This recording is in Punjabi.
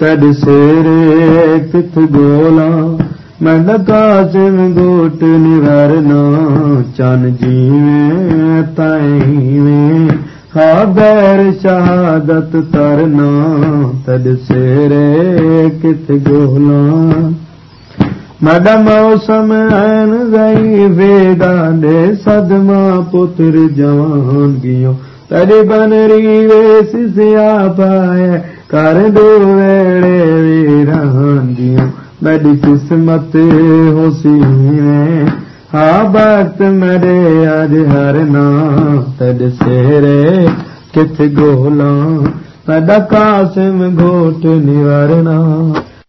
ਤਦ ਸੇਰੇ ਤਿਥ ਗੋਲਾ ਮੈਂ ਲਗਾ ਜਿਵ ਗੋਟ ਨਿਵਰਨਾ, ਚਨ ਜੀਵੇ ਤੈਵੇਂ ਹਾ ਬੈਰ ਸ਼ਹਾਦਤ ਤਰਨਾ ਤਦ ਸੇਰੇ ਕਿਤ ਗੋਲਾ। ਮਦਾ ਮੌਸਮ ਗਈ ਵੇਦਾਂ ਦੇ ਸਦਮਾ ਪੁੱਤਰ ਜਵਾਨ ਗਿਓ تڏهن وقت مري اڄ هر سيري ڪٿ ڳولهان تڏ قاسم گهوٽ نوارڻا